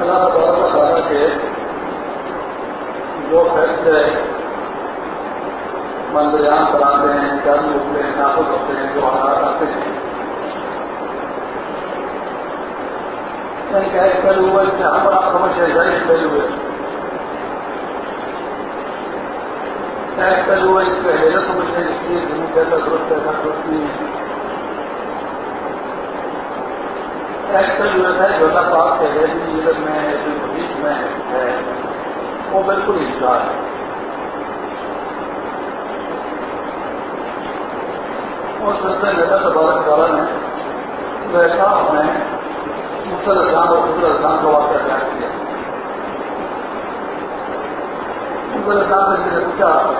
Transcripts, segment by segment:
اللہ تعالیٰ کے جو فیصلے منظریان کراتے ہیں چند ہوتے ہیں نافذ ہوتے ہیں، جو حالات آتے ہیں۔ یعنی کہیں ایک پہلو ہوا، اس سے ہم آپ سمجھ جائے ایک پہلو ہے۔ ایک پہلو ہوا، اس سے حیرت سمجھتے ہیں اس لیے جنوب کیسا درست ایسا درست نہیں ہے ایک پہلو ایسا ہے جو اللہ کے ریلی عزت میں جو حدیث میں ہے۔ وہ بالکل انکار ہے اور سلسلے میں تبارک والا نے ویسا میں مختلف اسلام اور خدر اسلام کا واقعہ بیان کیا۔ مختلف اسلام نے مجھے پوچھا،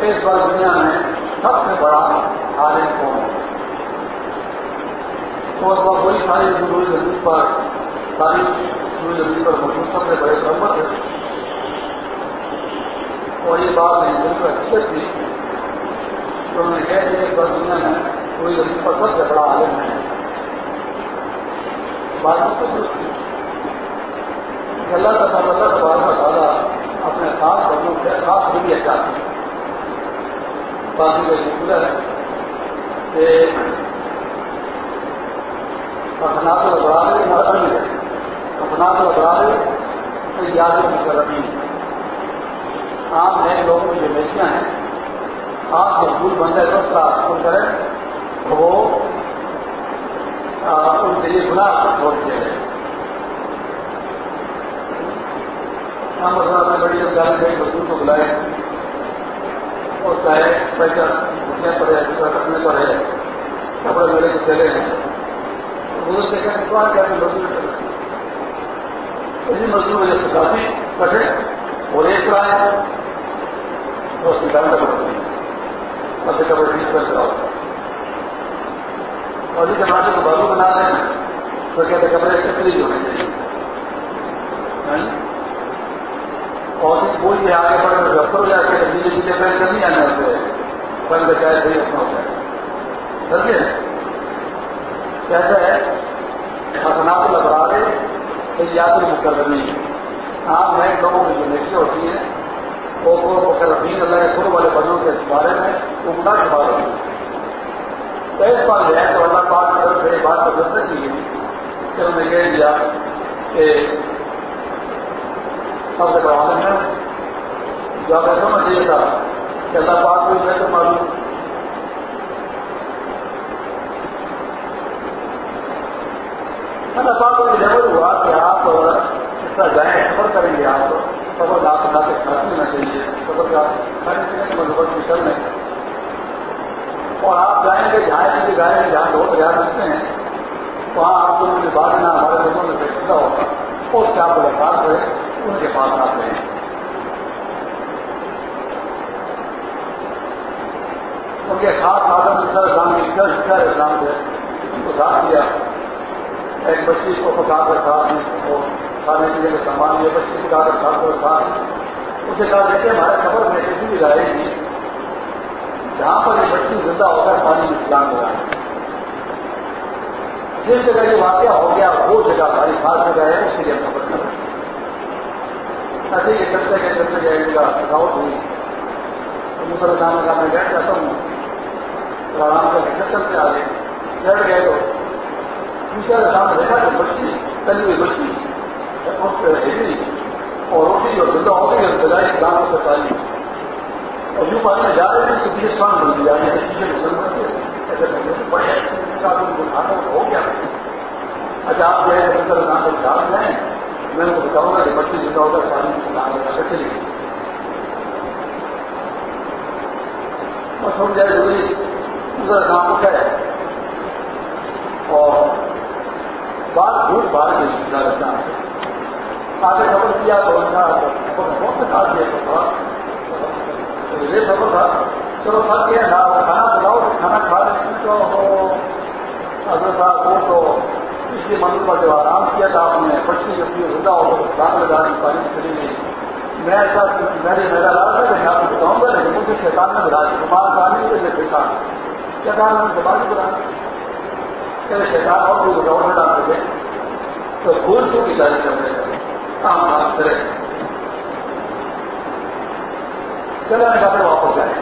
اس بار دنیا میں سب سے بڑا عالم کون ہے؟ اور وہ وہی ساری روئی زمین پر ساری روئی زمین پر موجود سب سے بڑے محمد ہے اور یہ بات نہیں بالکل حقیقت تھی تو انہوں نے کہہ دیا کہ دنیا میں کوئی زمین پر سب سے بڑا عالم ہے۔ بات تو درست اللہ کا سب اللہ تبارک کا تعالیٰ اپنے خاص بندوں سے خاص بھی اچھا باقی کا یہ ہے کہ افنات البرارے مرحل ہے افنات البرارے تو یاد مقرری عام نئے لوگوں کی جو نیکیاں ہیں۔ آپ جو بھول بند ہے دوست کا کریں۔ وہ ان کے لیے گناہ چھوڑ دیا جائے ہم اپنے بڑی جب جانے گئے مزدور کو بلائے اور چاہے پیسہ اٹھنے پر ہے رکھنے پر ہے، کپڑے میرے کو چلے ہیں۔ بزرگ سے کہتے سوال کیا کہ مزدور اسی مزدور میں جب کافی کٹے اور ایک رائے تو اس کی گاڑی پڑتی ہے سے کپڑے ٹھیک کر جاؤ اور جس زمانے کو بابو بنا رہے ہیں، تو کہتے کپڑے کتری ہونے چاہیے۔ یعنی، اور کوئی بھی آگے بڑھ کر دفتر ہو جاتے ہیں نیچے نیچے پہن کر نہیں آنے ہوتے بن کے چاہے صحیح اپنا ہوتا ہے سمجھے؟ کیسا ہے حسنات لبرا رہے یاد مقرری آپ نئے لوگوں کی جو نیچے ہوتی ہیں وہ مقررین اللہ کے خود والے بندوں کے بارے میں وہ گنا کے بارے میں تو اس بار جو ہے تو اللہ پاک کی طرف سے بات کو درد کی کہ انہوں نے کہہ دیا کہ سب سے بڑا عالم ہے۔ جو آپ سمجھ لیے تھا کہ اللہ پاک کو میں تو معلوم اللہ پاک کو یہ ہوا کہ آپ اس طرح جائیں، سفر کریں گے آپ سفر آپ لا کے کھانا ہونا چاہیے سفر کا کھانے پینے کے مذہب کی چل رہے اور آپ جائیں گے، جہاں کی جائیں گے جہاں لوگ ریاض رکھتے ہیں، وہاں آپ کو ان کی بات نہ ہمارے لوگوں میں پیدا ہوگا اور اس سے آپ ملاقات ہوئے ان کے پاس آتے ہیں ان کے خاص آدم اسلام کی کیا اسلام سے کو ساتھ دیا۔ ایک بچی کو پکا کر ساتھ کھانے پینے کا سامان یہ بچی پکا کر ساتھ کر ساتھ اسے کہا، دیکھیے، ہمارے خبر میں کسی بھی رائے نہیں۔ جہاں پر یہ بچی زندہ ہو کر پانی میں اسلام لگائے جس جگہ یہ واقعہ ہو گیا، وہ جگہ ہماری خاص جگہ ہے اس کے لیے خبر کر ایسے یہ چلتے گئے چلتے گئے جگہ تھکاوٹ ہوئی۔ تو دوسرا جانے کا میں بیٹھ جاتا ہوں۔ آرام کر کے چلتے آ گئے بیٹھ گئے تو دوسرا سامنے دیکھا کہ بچی تلی ہوئی بچی اس پہ ہیلی اور روٹی جو زندہ ہو گئی بجائے اسلام کو تعلیم اور یوں پانی جا رہے ہیں تو پیچھے سان بن گیا یعنی بڑے اٹھاتا ہو گیا اچھا آپ جو ہے دوسرا نام کو جان جائیں میں ان کو بتاؤں گا کہ بچی زندہ ہوگا پانی میں نام لگا چلی گئی اور سمجھ جائے ضروری دوسرا کام کو کیا ہے اور بات جھوٹ بات نہیں سیکھا رہتا آگے خبر کیا تو بہت سے کام دیا تھا یہ خبر تھا۔ چلو تھک گیا تھا کھانا بلاؤ کھانا کھا رہے تو اگر صاحب وہ تو اس لیے منظر پر جو آرام کیا تھا آپ نے بچی جو تھی، زندہ ہو تو دان لگا دی پانی چلی گئی۔ میں ایسا میرے میرا لاتا ہے کہ میں آپ کو بتاؤں گا، لیکن مجھے شیطان نے بلا دیا۔ تمہارا کہا نہیں کہ شیطان۔ کیا کہا میں زبان بلا کہ شیطان اور کوئی بتاؤ میں ڈال دے تو بھول تو کی جاری کر رہے کام کام کرے چلے میں کہتے واپس جائیں۔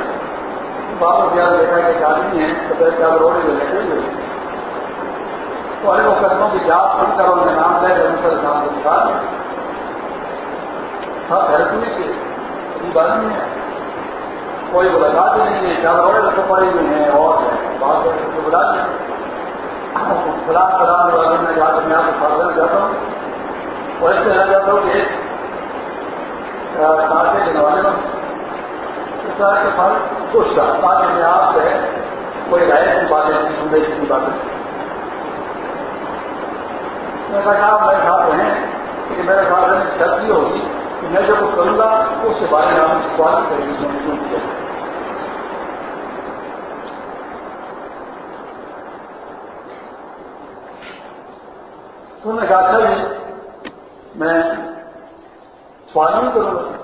واپس گیا دیکھا کہ آدمی ہے تو پھر کیا روڈ میں لیتے ہوئے تو ارے وہ قدموں کی جانچ کم کرو ان کا نام لے ان سے نام کو نکال سب ہیلپ ہاں، نہیں کی ابھی بات نہیں ہے۔ کوئی ملاقات نہیں ہے۔ چار بڑے لگے پڑے ہوئے ہیں اور بات کو بلا دیں سلام سلام والے میں جا کر میں آپ کو فاصلہ جاتا ہوں، اور اس سے رہ جاتا ہوں کہ کانٹے کے نوالے میں اس طرح کے پھل خوش تھا تاکہ میں آپ سے کوئی رائے کی باتیں سننے کی باتیں میں نے کہا میرے ساتھ رہیں کہ میرے ساتھ رہنے کی شرط یہ ہوگی کہ میں جو کچھ کروں گا، اس سے بارے میں آپ سوال کریں گے میں نے نے کہا اچھا جی میں سوال نہیں کروں۔ گا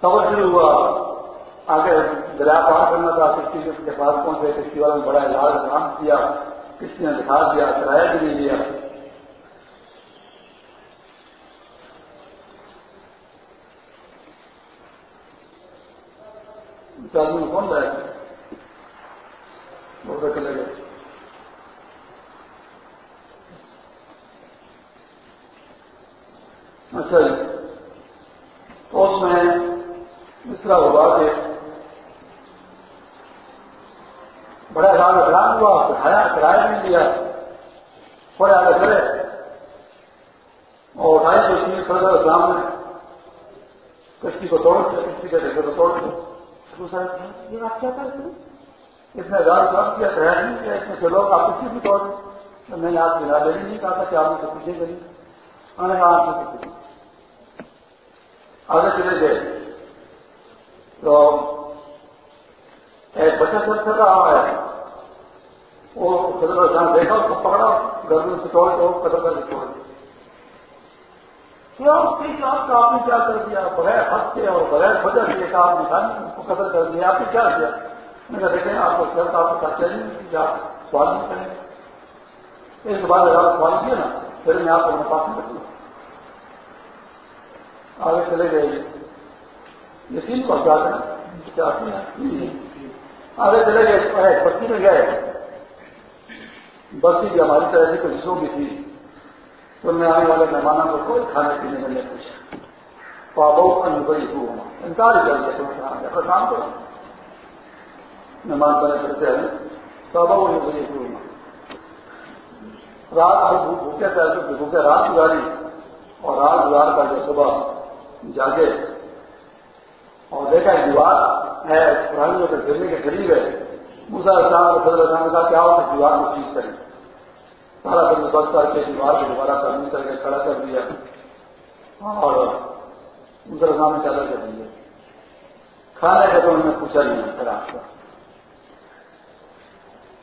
خبر شروع ہوا۔ آگے دریا پار کرنا تھا کشتی کے پاس پہنچے کشتی والوں نے بڑا علاج کام کیا کسی نے دکھا دیا، کرایہ بھی نہیں لیا آدمی کون رہے بہت چلے گئے۔ اچھا جی۔ تو اس میں اس طرح ہوا کہ بڑا راگ احرام ہوا بٹھایا کرایہ نہیں لیا تھوڑے آگے کرے اور اٹھائی چیز کھڑا کر سامنے کشتی کو توڑ دیا کشتی کے ڈھکے کو توڑ دیا یہ آپ کیا کرتے ہیں اتنے ہزار کام کیا کرایہ نہیں کیا اتنے سے لوگ آپ کسی بھی توڑ دیں میں نے آپ کی لے نہیں کہا تھا کہ آپ سے پیچھے کری۔ میں نے کہا آپ سے پیچھے آگے چلے گئے۔ تو ایک بچہ سب کر رہا ہے۔ وہ قدر جہاں دیکھا اس کو پکڑا، گردن سے توڑ کے قدر کر کے چھوڑ دیا آپ نے کیا کر دیا؟ بغیر حق کے اور بغیر وجہ سے ایک آپ نکالی اس کو قدر کر دیا۔ آپ نے کیا کیا؟ میں نے دیکھیں، آپ کو چلتا آپ کو چاہیے؟ نہیں آپ سوال نہیں کریں اس کے بعد اگر آپ سوال کیے نا، پھر میں آپ کو اپنے پاس میں رکھوں آگے چلے گئے۔ یہ تین کو جاتے ہیں۔ جی۔ آگے چلے گئے۔ بستی میں گئے۔ بستی جو ہماری طرح کی حصوں کی تھی۔ تو میں آنے والے مہمانوں کو کوئی کھانے پینے میں نہیں پوچھا۔ پابو انوئی ہونا انکار کر دیا تم کھانا ہاں، اپنا کام کرو۔ مہمان بنے کرتے ہیں۔ پابو انوئی ہونا رات بھوکے تھے بھوکے رات گزاری۔ اور رات گزار کر کے صبح جاگے۔ اور دیکھا دیوار ہے پرانیوں کے گرنے کے قریب ہے۔ موسا اسلام فضل اسلام کا کیا ہو کہ دیوار کو ٹھیک کریں سارا دن بند کر کے دیوار کو دوبارہ تعمیر کر کے کھڑا کر دیا۔ اور موسا اسلام نے چادر کر دیا کھانے کا تو انہوں نے پوچھا نہیں، پھر آپ کا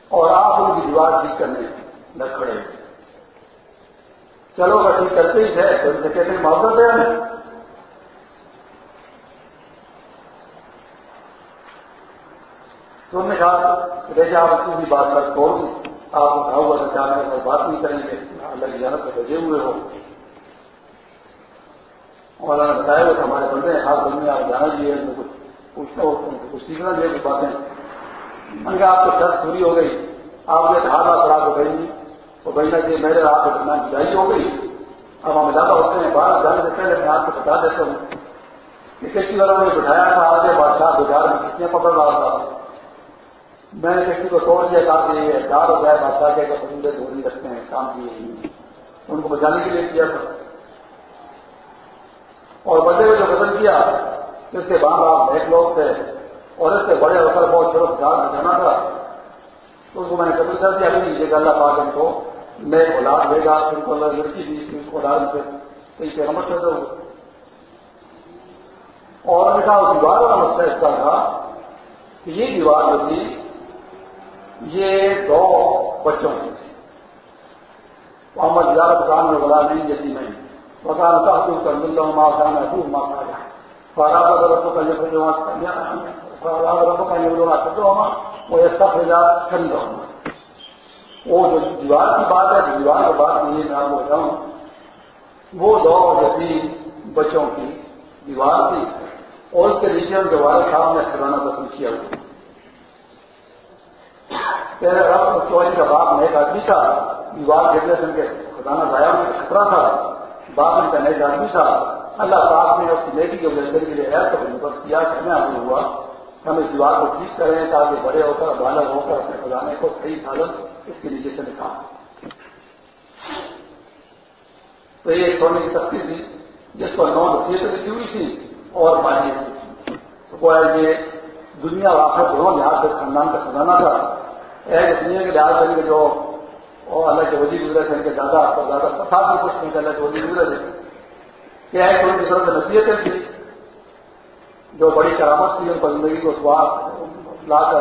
اور آپ ان کی دیوار ٹھیک کرنے لگ کھڑے۔ چلو اگر ٹھیک کرتے ہی تھے۔ تو ان سے کہتے ہیں معذرت ہے ہمیں تو انہوں نے کہا کہ دیکھیے آپ کسی بات پر چھوڑ دیں آپ کو کہا ہوا جانے میں بات نہیں کریں گے۔ اللہ کی جانت سے بجے ہوئے ہو اور نے بتایا کہ ہمارے بندے ہیں خاص بندے آپ جانا چاہیے ان کو پوچھنا ہو کچھ سیکھنا چاہیے کچھ باتیں۔ میں نے کہا، آپ کو شرط پوری ہو گئی۔ آپ نے ڈھالا پڑا تو گئی تو بہنا کہ میرے آپ کے درمیان جدائی ہو گئی۔ اب ہم زیادہ ہوتے ہیں، باہر جانے سے پہلے میں آپ کو بتا دیتا ہوں۔ کہ کسی والوں نے بٹھایا تھا، آگے بادشاہ بازار میں کتنے پکڑ رہا تھا۔ میں نے کسی کو توڑ دیا تھا کہ یہ ڈار ہو جائے بادشاہ کے پسندے دھوری رکھتے ہیں، کام کیے ان کو بچانے کے لیے کیا تھا۔ اور بندے کو جو قتل کیا، اس کے بعد آپ ایک لوگ تھے، اور اس سے بڑے ہو کر بہت شروع ڈال بچانا تھا۔ تو اس کو میں نے قتل کر دیا نہیں یہ اللہ پاک ان کو میں اولاد دے گا، ان کو اللہ لڑکی دی، اس کو ڈال سے کئی پیغمبر کر دو۔ اور نے کہا دیوار والا مسئلہ اس کا تھا کہ یہ دیوار جو تھی یہ دو بچوں کی تھی محمد یار دکان میں بلا نہیں جیسی نہیں۔ مکان کا حقوق کر مل رہا ماں خان حقوق ماں کھا جائے فاراد رب کا جو جو فاراد رب کا جو لوگ آتے وہ ایسا فیضا ٹھنڈ رہا وہ جو دیوار کی بات ہے، دیوار کی بات نہیں میں آپ کو بتاؤں وہ دو جیسی بچوں کی دیوار تھی اور اس کے نیچے ان کے صاحب نے خزانہ پسند کیا ہوا۔ پہلے رب چوری کا باپ میں ایک آدمی تھا، دیوار گرنے سے ان کے خزانہ ضائع ہونے کا خطرہ تھا۔ باپ ان کا نیک آدمی تھا۔ اللہ صاحب نے اس کی نیکی کے وجہ کے لیے ایسا بندوبست کیا، کہ ہمیں آپ ہوا۔ ہم اس دیوار کو ٹھیک کریں تاکہ بڑے ہو کر بالغ ہو کر اپنے خزانے کو صحیح حالت اس کے نیچے سے نکال۔ تو یہ سونے کی سختی تھی، جس پر نو نصیحتیں لکھی ہوئی تھی اور مانی وہ یہ دنیا واقع دونوں لحاظ سے خاندان کا خزانہ تھا۔ ایک دنیا کے لحاظ سے جو اور اللہ کے وزیر گزرے تھے ان کے دادا اور دادا ساتھ میں کچھ نہیں اللہ کے وزیر گزرے تھے کیا ہے ان کی طرف سے نصیحتیں تھی جو بڑی کرامت تھی، ان کو زندگی کو سواد لا کر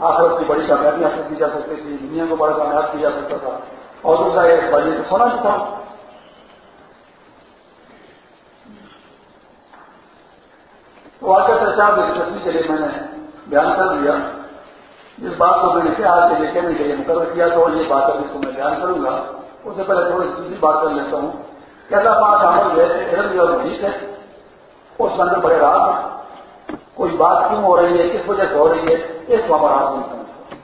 آخرت کی بڑی کامیابی حاصل کی جا سکتی تھی دنیا کو بڑا کامیاب کیا جا سکتا تھا۔ اور دوسرا ایک بڑی سونا بھی تھا۔ تو آ کر چرچا دلچسپی کے لیے میں نے بیان کر دیا۔ جس بات کو میں نے کیا کے لیے کہنے کے لیے مقرر کیا تو یہ بات ابھی کو میں بیان کروں گا۔ اس سے پہلے تھوڑی دوسری بات کر لیتا ہوں۔ کہ اللہ پاک عمل جو ہے علم جو ہے۔ اس کے اندر بڑے رات ہے کوئی بات کیوں ہو رہی ہے؟ کس وجہ سے ہو رہی ہے؟ اس کو ہمارا نہیں سمجھتا۔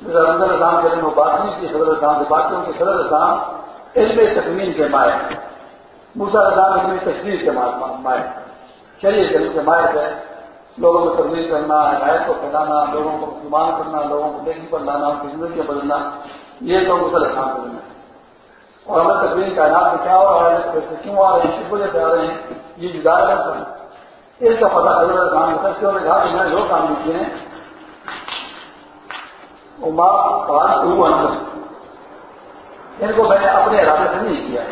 صدر اسلام کے دن وہ بات نہیں کی صدر اسلام سے بات کی صدر اسلام علم تکمین کے مائر موسا اسلام علم تشریح کے مائر چلیے، علم کے مائر ہے۔ لوگوں کو تبدیل کرنا، ہدایت کو پھیلانا، لوگوں کو مسلمان کرنا، لوگوں کو دیکھی پر لانا ان کی زندگیاں بدلنا، یہ تو مسل اسلام کے دن ہے اور ہمیں تقریر کائنات میں کیا ہو رہا ہے پیسے کیوں آ رہے ہیں، کس وجہ سے آ رہے ہیں، یہ جدا ہے۔ اس کا پتا حضرت کام ہوتا ہے نے کہا کہ میں جو کام کیے ہیں، وہ ماں بات اندر ان کو میں نے اپنے ارادے سے نہیں کیا۔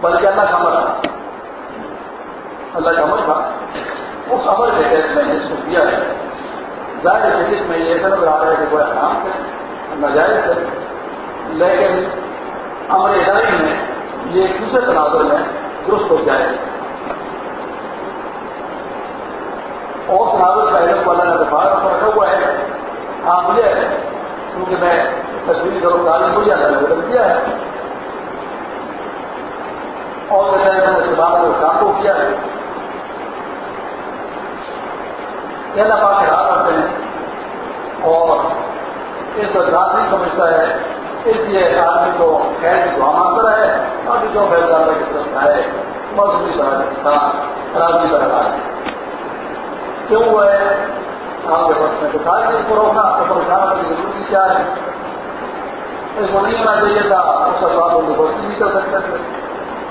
بلکہ اللہ کا مر اللہ کا مر تھا۔ اس خبر کے تحت میں نے اس کو کیا ہے۔ ظاہر شریف میں یہ سمجھ رہا ہے کہ وہ حرام ہے ناجائز ہے لیکن امر ادارے میں یہ دوسرے تناظر میں درست ہو جائے۔ اور تناظر کا علم والا نے دفاع پر رکھا ہوا ہے۔ ہاں مجھے کیونکہ میں تصویر کروں تعلیم مجھے اللہ نے بدل کیا ہے۔ اور میں نے اس بات کو کام کو کیا ہے۔ کہ اللہ پاک کے ہاتھ رکھتے ہیں۔ اور اس کو ذات نہیں سمجھتا ہے۔ اس لیے آدمی کو خیر کی دعا مانگتا ہے اور جو فیصلہ اللہ کی طرف ہے۔ مذہبی طرح خرابی طرح ہے۔ کیوں ہوا ہے؟ آپ کے پاس میں دکھا کے اس کو روکنا تو پریشان کی ضروری کیا ہے۔ اس کو نہیں ہونا چاہیے تھا۔ اس کا سواب ان کو نہیں کر سکتے تھے۔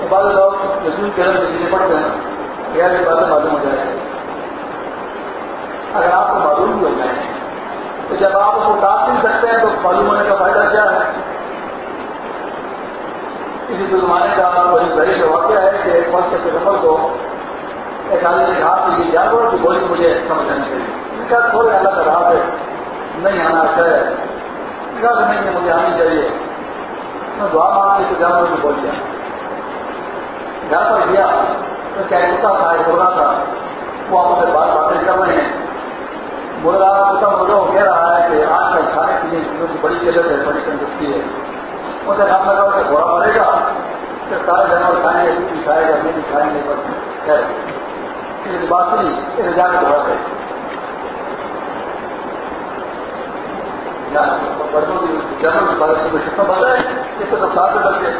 بعض لوگ یقین کے رنگ چیزیں پڑھتے ہیں۔ غیر باتیں معلوم ہو جائے۔ اگر آپ کو معلوم بھی ہو جائے۔ تو جب آپ اس کو ڈانٹ نہیں سکتے ہیں تو معلوم ہونے کا فائدہ کیا ہے؟ اسی زمانے کا وہی غریب واقعہ ہے کہ ایک وقت کے نمبر کو ایک آدمی نے کہا کہ یہ جانور کی بولی مجھے سمجھ آنی چاہیے۔ ان کا تھوڑے الگ کا رہا ہے۔ نہیں آنا چاہے کہا کہ نہیں مجھے آنی چاہیے۔ میں دعا مانگی تو جانور کی بولی ہے گھر پر گیا تو کیا کتا تھا، ایک تھا۔ وہ آپ سے بات باتیں کر رہے ہیں۔ مرغا ایسا مرغا ہو کہہ رہا ہے کہ آج کل کھانے پینے کی چیزوں کی بڑی قلت ہے، بڑی تندرستی ہے اسے ہم لگا کہ گھوڑا مرے گا۔ پھر سارے جانور کھائیں گے بھی کھائے گا بھی کھائیں گے، بس۔ ہے بات نہیں اس جا کے گھوڑا ہے بچوں کی جانور کی بات میں کتنا بتا ہے اس سے ساتھ میں بچے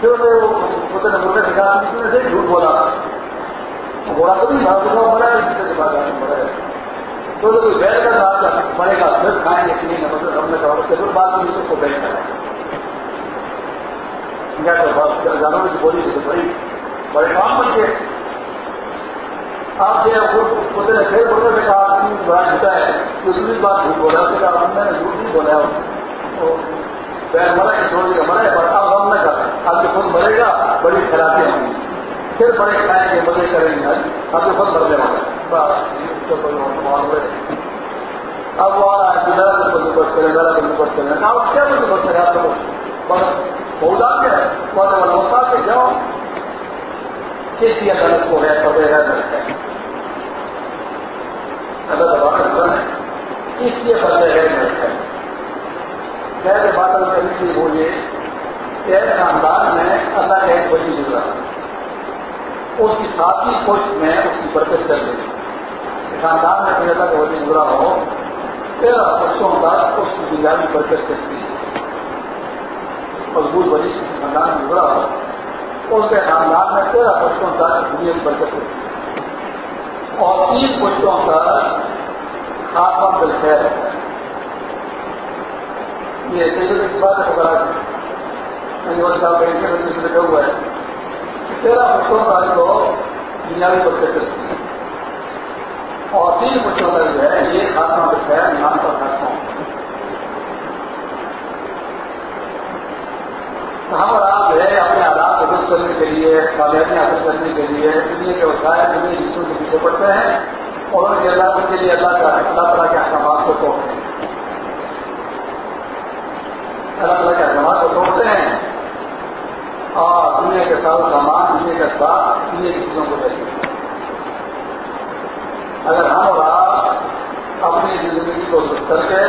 پھر وہ مرغے سے کہا سے جھوٹ بولا۔ گھوڑا تو نہیں بھاگ مرا ہے کسی سے بات مرا ہے تو کوئی بیٹھ کر بات کرنا پڑے گا، پھر کھائیں گے کہ نہیں مطلب ہم نے کہا ضرور بات نہیں اس کو بیٹھ کریں جانوروں کی بولی تو بڑی بڑے کام بن کے آپ جو خود نے پھر بولنے سے کہا بڑا جھوٹا ہے۔ دوسری بات جھوٹ بولا۔ اس کہا، میں نے جھوٹ نہیں بولا۔ تو پیر مرا چھوڑ دیا، مرا ہے پر آپ نہ کریں آپ کے خود مرے گا، بڑی خرابی ہوں گی۔ پھر بڑے کھائیں گے، مزے کریں گے۔ آپ کے خود مرنے والے۔ اب وہ آ رہا ہے بندوبست میرا بندوبست کیا بندوبست آپ بس بہت بہت جاؤ۔ کس لیے غلط کو ہے غلط ہے؟ اگر ہے اس لیے پتے ہے؟ غلط ہے بادل کبھی بولیے خاندان میں اللہ کا ایک گزرا اس کی ساتھی پشت میں اس کی برکت چل رہی خاندان میں کوئی اللہ کا وجہ گزرا ہو تیرہ بچوں کا اس کی بنیادی برکت چلتی ہے مضبوط وجہ کسی خاندان میں گزرا ہو، اس کے خاندان میں تیرہ بچوں کا دنیا کی برکت چلتی ہے اور تین بچوں کا خاتمہ بالخیر ہوتا ہے۔ یہ تیرے کی بات ہے بتا صاحب کا انٹرنیٹ لکھا ہوا ہے تیرہ بچوں کا جو بنیادی بچے کرتی ہے اور تین بچوں کا جو ہے، یہ خاتمہ بچہ ہے نام کا خاتمہ ہم اور آپ جو ہے، اپنے آلات درست کرنے کے لیے کامیابی حاصل کرنے کے لیے، دنیا کے وسائل، دنیا جسوں کے پیچھے پڑتے ہیں اور ان کے اللہ کے لیے اللہ کا اللہ تعالیٰ کے احکامات کو توڑتے ہیں۔ اللہ تعالیٰ کے احکامات کو توڑتے ہیں۔ اور دنیا کے ساتھ سامان، دنیا کے ساتھ دنیا کی چیزوں کو دیکھتے ہیں۔ اگر ہم اور آپ اپنی زندگی کو درست کر کے،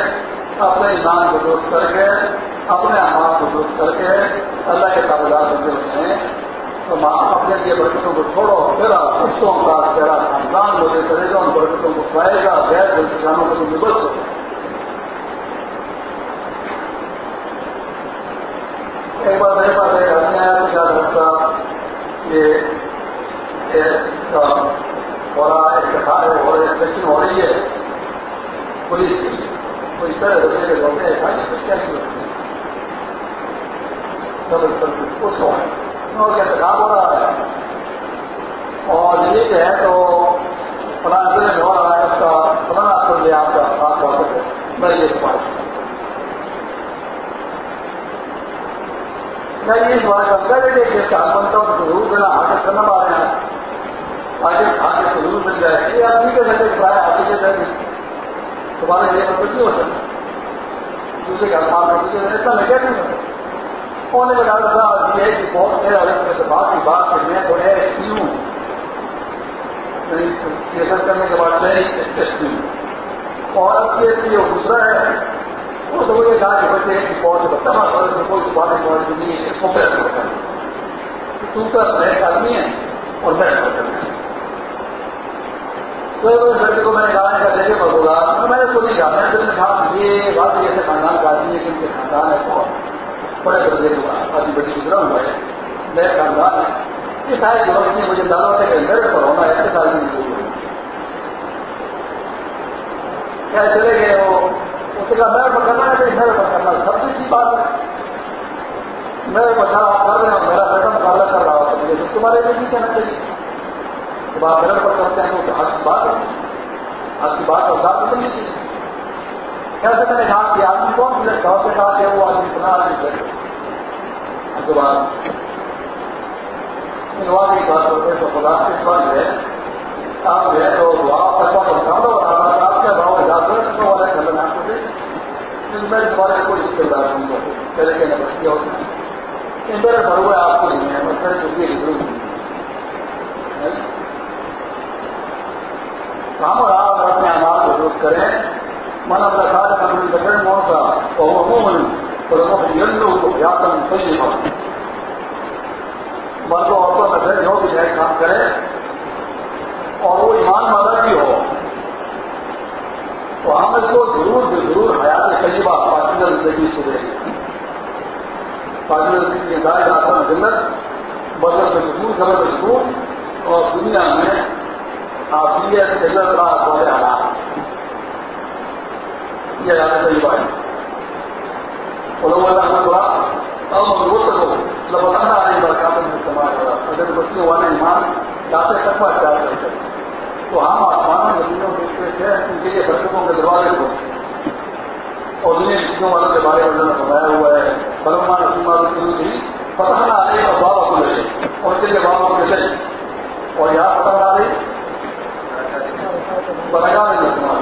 اپنے ایمان کو درست کر کے، اپنے احمد کو درست کر کے اللہ کے تعلقات بندے ہوتے ہیں، تو ماں اپنے لیے برکتوں کو چھوڑو تیرا خوشوں کا تیرا خاندان مجھے کرے گا ان برکتوں کو پائے گا، غیر کسانوں کو تم بچ ایک بار میرے پاس ایک آدمی آیا تو یاد رکھتا کہ بڑا ایک اور انسپیکشن ہو رہی ہے۔ پولیس کی تو اس طرح روزے کے لوگ کچھ کیسی ہوتی ہے۔ اس کو اور کیا انتخاب ہو رہا ہے؟ اور یہ جو ہے تو فلاں ضلع میں ہو رہا ہے، اس کا فلاں آپ کو یہ آپ کا خاص طور پر میں یہ سوال میں یہ سوال کرتا ہے کہ یہ سال بنتا ہوں ضرور دینا حاصل کرنا پا رہے ہیں آگے آگے تو ضرور مل جائے یہ آدمی کے سکتے سوائے آگے کے سکتے تمہارے یہ مطلب نہیں ہو سکتا۔ دوسرے کے الفاظ میں ایسا میں کیا نہیں ہوتا ہونے کا ڈاکٹر صاحب یہ ہے کہ بہت میرا اور سے بات کی بات کہ میں تو ایس پی ہوں سیاست کرنے کے بعد میں ایس ایس پی ہوں اور اب کے لیے دوسرا ہے، وہ تو یہ کہا کہ بچے ہیں ایک پہنچ بچہ پڑے تو کوئی باتیں پہنچ نہیں ہے، اس کو پیسہ ہوتا ہے تو کا ایک آدمی ہے اور میں لڑکے کو میں نے کہا کہ دیکھے بگولا تو میں نے کو نہیں میں نے کہا، یہ بات ایسے خاندان کا آدمی ہے کہ ان کے خاندان ہے، بہت بڑے درجے ہوا آدمی بڑی گزرا ہوا ہے میرے خاندان ہے یہ سارے جو نہیں مجھے دانوں سے کہ میرے پر ہونا ایسے سارے نہیں کیا چلے گئے وہ۔ اس کا میں پکڑنا ہے کہ میرے پکڑنا سب سے اچھی بات ہے۔ میرے بچہ کر رہے ہیں میرا بیٹا مقابلہ کر رہا ہوتا مجھے تمہارے لیے نہیں کہنا چاہیے۔ جب آپ میرے پر کرتے ہیں تو آپ کی بات ہے۔ آپ کی بات اور بات نہیں چاہیے کیسے میں نے کہا کہ آدمی کون سی لگتا ہوتے کہا کہ وہ آدمی بنا آدمی کرتے اس کے بعد کی بات کرتے ہیں تو خدا اس بات ہے، آپ جو ہے تو دعا کروا کرتا ہوں اور آپ کے بھاؤ اجازت والے گھر میں آپ کو میں تمہارے کوئی استعمال نہیں کرتے پہلے کہنا بچیا ہوتا ہے۔ میرا گھر ہوا آپ کو نہیں ہے میں پھر جو بھی ضرور نہیں۔ ہم اور آپ اپنے آواز کو درست کریں۔ من اپنا سارے قانون بچن کون سا تو عموماً لوگوں کو ویاپن صحیح بات مرد و عورتوں میں پھر جو بھی ہے، کام کرے اور وہ ایمان والا بھی ہو۔ تو ہم اس کو ضرور ضرور حیات طیبہ پاکستان زندگی سے دیں پاکستان زندگی کے دائر آسان جنت بدل میں سکون خبر میں سکون، اور دنیا میں آفیت جنت کا بڑے حالات یہ حیات طیبہ اللہ مضبوط کرو آنے استعمال اگر والے ایمان جاتے اختیار کرتے تو ہم آسمان زمینوں کے تھے ان کے لیے برکتوں کے دروازے کو اور دنیا چیزوں والوں کے بارے میں بتایا ہوا ہے۔ برمان رسیمہ شروع تھی پتہ نہ آئے اور بابا کو لے اور کے لیے بابا کو لے اور یہاں بنایا نہیں استعمال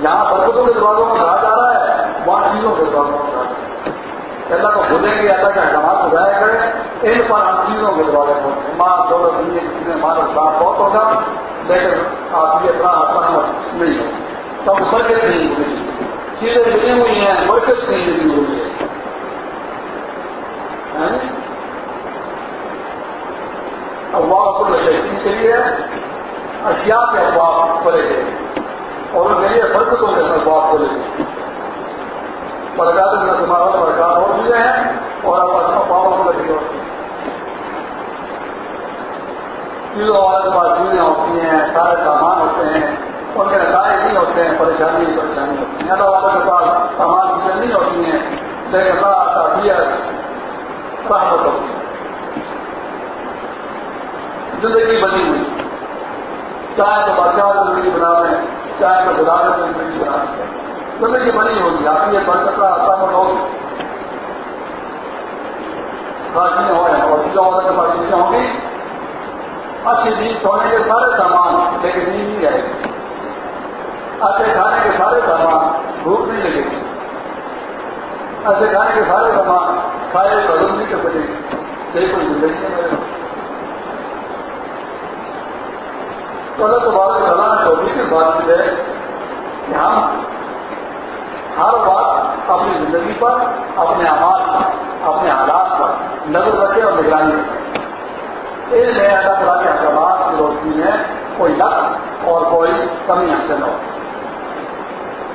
یہاں برکتوں کے دروازوں میں کہا جا رہا ہے، وہاں چیزوں کے دروازوں میں کہا جا رہا ہے۔ اللہ کو بھولیں گے، اللہ کے احکامات بجایا کریں۔ ان پر ہم چیزوں کے دروازے کھولتے ماں دولت دنیا کسی میں ہمارا ساتھ بہت ہوگا، لیکن آپ یہ اپنا اپنا نہیں ہو تو ہم برکت نہیں ہوئی۔ چیزیں ملی ہوئی ہیں برکت نہیں ملی ہوئی ہے ہاں جی؟ افواہ کو لشن کے لیے اشیاء کے افواہ کھولے گئے اور ان کے لیے برکتوں کے افواہ کھولے گئے برکات میں تمہارا برکات اور چیزیں ہیں اور اب افواہوں کو لگے ہوتی ہیں۔ چیزوں والے پاس چیزیں ہوتی ہیں، سارے سامان ہوتے ہیں، ان کے نتائج نہیں ہوتے ہیں، پریشانی پریشانی ہوتی ہیں۔ اللہ والے کے پاس سامان چیزیں نہیں ہوتی ہیں، لیکن اللہ تعبیت رحمت ہوتی ہے۔ زندگی بنی ہوئی۔ چاہے تو بادشاہ زندگی بنا لیں، چاہے تو گزار زندگی بنا لیں۔ زندگی بنی ہوگی آپ یہ بن سکتا آسا من ہوگی راشنیں ہو رہے اور چیزوں والے کے چیزیں ہوں گی اچھی نیند سونے کے سارے سامان، لیکن نیند نہیں آئے گی اچھے کھانے کے سارے سامان، بھوک نہیں لگے۔ گی اچھے کھانے کے سارے سامان، کھائے ضرور نہیں کر سکے گی یہی کوئی زندگی ہے میرے تو اللہ تبارک تعالیٰ چوبی کی بات ہے کہ ہم ہر بات اپنی زندگی پر، اپنے آواز پر، اپنے حالات پر نظر رکھے اور نگرانی رکھے۔ اس میں اللہ تعالیٰ کے احکامات کی روشنی میں کوئی لفظ اور کوئی کمی حاصل نہ ہو۔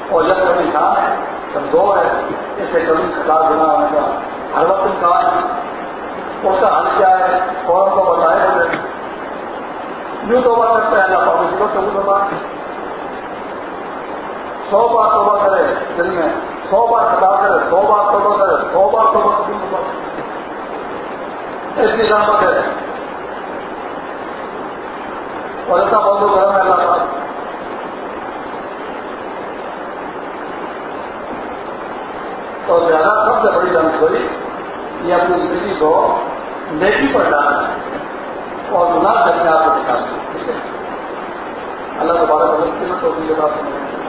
اور جب کبھی انسان ہے، کمزور ہے، اس سے کبھی خطاب بنا ہونے کا ہر وقت انسان ہے، اس کا حل کیا ہے؟ اور کو بتائے ہوئے یوں توبہ کرتا ہے اللہ پاک اسی کو توبہ سو بار توبہ کرے دن میں، سو بار خطا کرے، سو بار توبہ کرے، سو بار توبہ کبھی توبہ اس کی رحمت ہے۔ اور ایسا بہت گرم ہے اللہ پاک۔ تو زیادہ سب سے بڑی جانکاری یہ اپنی زندگی کو نیکی پر ڈالنا ہے۔ اور گناہ کر آپ کو نکالنا اللہ دوبارہ بدلتی تو بھی بات سمجھ